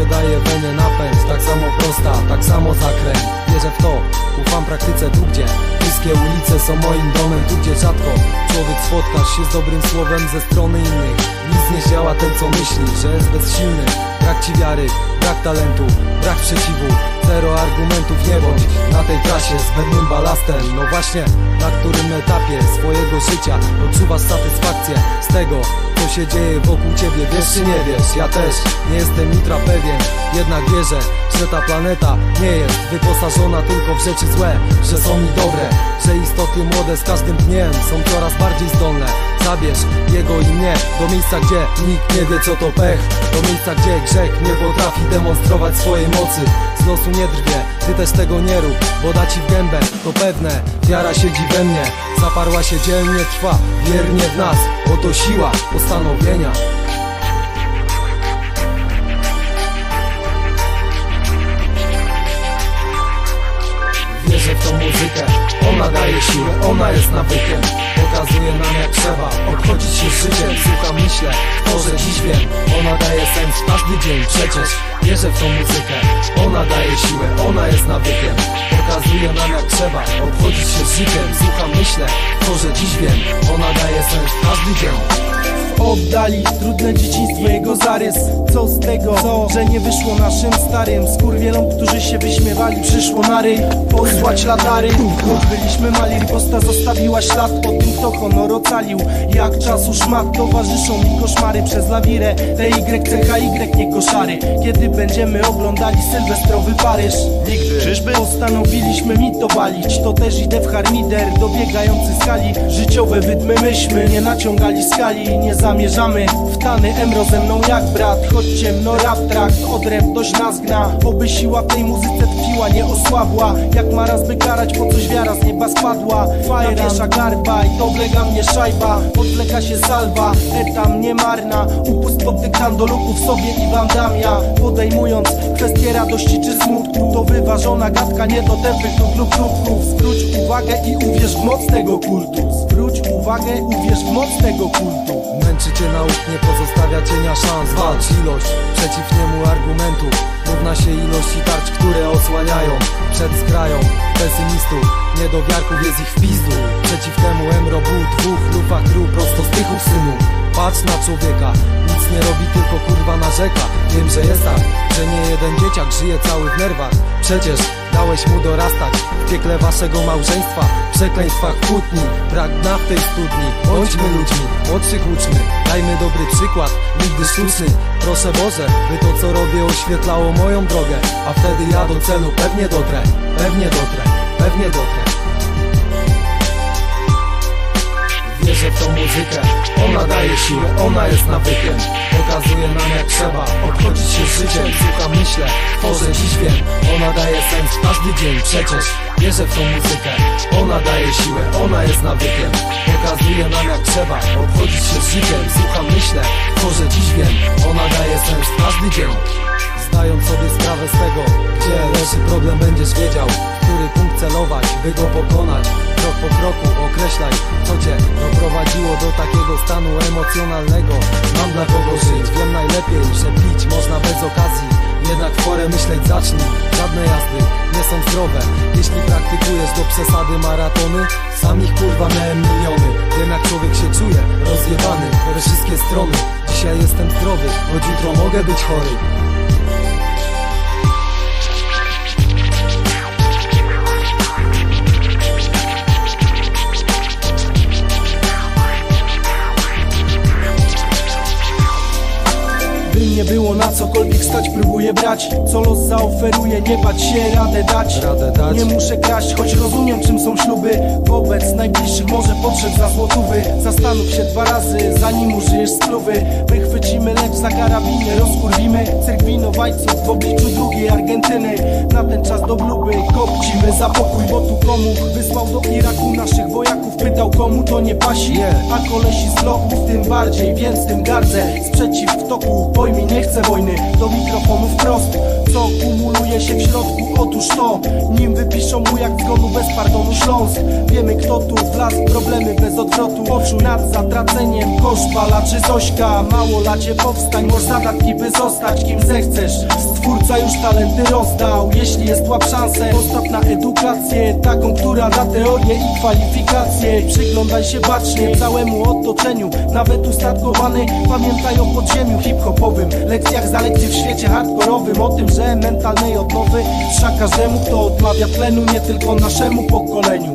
się daje weny napęd. Tak samo prosta, tak samo zakręt. Wierzę w to, ufam praktyce tu gdzie Wszystkie ulice są moim domem Tu gdzie rzadko człowiek spotkasz się z dobrym słowem ze strony innych Nic nie działa ten co myśli, że jest bezsilny. Brak ci wiary, brak talentu, brak przeciwu. Zero argumentów nie bądź na tej trasie zbędnym balastem. No właśnie, na którym etapie swojego życia odczuwasz satysfakcję z tego co się dzieje wokół ciebie. Wiesz czy nie wiesz, ja też nie jestem ultra pewien. Jednak wierzę, że ta planeta nie jest wyposażona tylko w rzeczy złe Że są i dobre, że istoty młode z każdym dniem są coraz bardziej zdolne. Zabierz jego i mnie do miejsca, gdzie nikt nie wie co to pech. Do miejsca, gdzie grzech nie potrafi demonstrować swojej mocy. Z losu nie drwie, ty też tego nie rób, bo da ci w gębę. To pewne, wiara siedzi we mnie. Zaparła się dzielnie, trwa wiernie w nas. Oto siła postanowienia W muzykę, ona daje siłę, ona jest nawykiem. Pokazuje nam jak trzeba obchodzić się życiem. Słucham, myślę, tworzę, dziś wiem. Ona daje sens każdy dzień. Przecież Wierzę w tą muzykę, ona daje siłę, ona jest nawykiem. Pokazuje nam jak trzeba obchodzić się życiem. Słucham, myślę, tworzę, dziś wiem. Ona daje sens każdy dzień Oddali trudne dzieciństwo jego zarys. Co z tego, Co? że nie wyszło naszym starym. Skurwielom, którzy się wyśmiewali Przyszło na ryj, posłać latary. Byliśmy mali, riposta zostawiła ślad Po tym, kto honor ocalił. Jak czasu szmat towarzyszą mi koszmary. Przez lawirę, TY, CHY, nie koszary. Kiedy będziemy oglądali sylwestrowy Paryż? Nigdy. Czyżby? Postanowiliśmy mi to walić. To też idę w harmider dobiegający skali. Życiowe wydmy myśmy nie naciągali skali. Nie zamierzamy w tany emro ze mną jak brat. Choć ciemno rap trakt, odrębność nas gna Oby siła w tej muzyce tkwiła, nie osłabła. Jak ma raz by karać, po coś wiara z nieba spadła. Nawiesza garba i to oblega mnie szajba. Odwleka się salwa, etam nie marna. Upust pod dyktando luku w sobie i wandamia Podejmując kwestie radości czy smutku To wyważona gadka nie do tępych lub lub lubków Zwróć uwagę i uwierz w moc tego kultu Uwagę, uwierz w moc tego kultu. Męczy cię nauk, nie pozostawia cienia szans. Walcz ilość, przeciw niemu argumentów Równa się ilości tarcz, które osłaniają Przed skrają pesymistów Niedowiarków jest ich w pizdu. Przeciw temu Emro był dwóch lufach król prosto z tychów synów Patrz na człowieka, nic nie robi, tylko kurwa narzeka Wiem, że jest tak, że nie jeden dzieciak żyje cały w nerwach. Przecież dałeś mu dorastać w piekle waszego małżeństwa. Przekleństwach kłótni, brak dna w tej studni. Bądźmy ludźmi, młodszych uczmy. Dajmy dobry przykład, nigdy sztuczny. Proszę Boże, by to co robię oświetlało moją drogę. A wtedy ja do celu pewnie dotrę, pewnie dotrę, pewnie dotrę. Wierzę w tą muzykę, ona daje siłę, ona jest nawykiem Pokazuje nam jak trzeba obchodzić się życiem. Słucham, myślę, tworzę, dziś wiem Ona daje sens każdy dzień. Przecież Wierzę w tą muzykę, ona daje siłę, ona jest nawykiem. Pokazuje nam jak trzeba obchodzić się życiem. Słucham, myślę, tworzę, dziś wiem Ona daje sens każdy dzień. Zdając sobie sprawę z tego, gdzie leży problem będziesz wiedział który punkt celować, by go pokonać po kroku określaj, co cię doprowadziło do takiego stanu emocjonalnego. Mam dla kogo żyć, wiem najlepiej, że pić można bez okazji. Jednak porę myśleć zacznij, żadne jazdy nie są zdrowe. Jeśli praktykujesz do przesady maratony Sam ich kurwa miałem miliony. Wiem jak człowiek się czuje, rozjebany. We wszystkie strony. Dzisiaj jestem zdrowy, choć jutro mogę być chory cokolwiek stać, próbuję brać. Co los zaoferuje, nie bać się, radę dać. Radę dać. Nie muszę kraść, choć rozumiem czym są śluby. Wobec najbliższych może podszedł za złotówy. Zastanów się dwa razy, zanim użyjesz spluwy Wychwycimy lecz za karabiny rozkurwimy Cyrk winowajców w obliczu drugiej Argentyny. Na ten czas do bluby kopcimy za pokój Bo tu komu wysłał do Iraku naszych wojaków Pytał komu to nie pasi, a kolesi z bloków Tym bardziej, więc tym gardzę. Sprzeciw w toku, pojmij nie chcę wojny. Do mikrofonu wprost co kumuluje się w środku Otóż to, nim wypiszą mu jak zgonu bez pardonu Śląsk. Wiemy kto tu wlazł problemy bez odwrotu Oczu nad zatraceniem, koszba laczy Zośka. Mało lacie powstań, może zadatki by zostać kim zechcesz. Stwórca już talenty rozdał, jeśli jest łap szansę. Postaw na edukację, taką która da teorię i kwalifikacje. Przyglądaj się bacznie całemu otoczeniu Nawet ustatkowany pamiętaj o podziemiu hip-hopowym Lekcjach za lekcje w świecie hardkorowym. O tym, że mentalnej odnowy Trza każdemu kto odmawia tlenu Nie tylko naszemu pokoleniu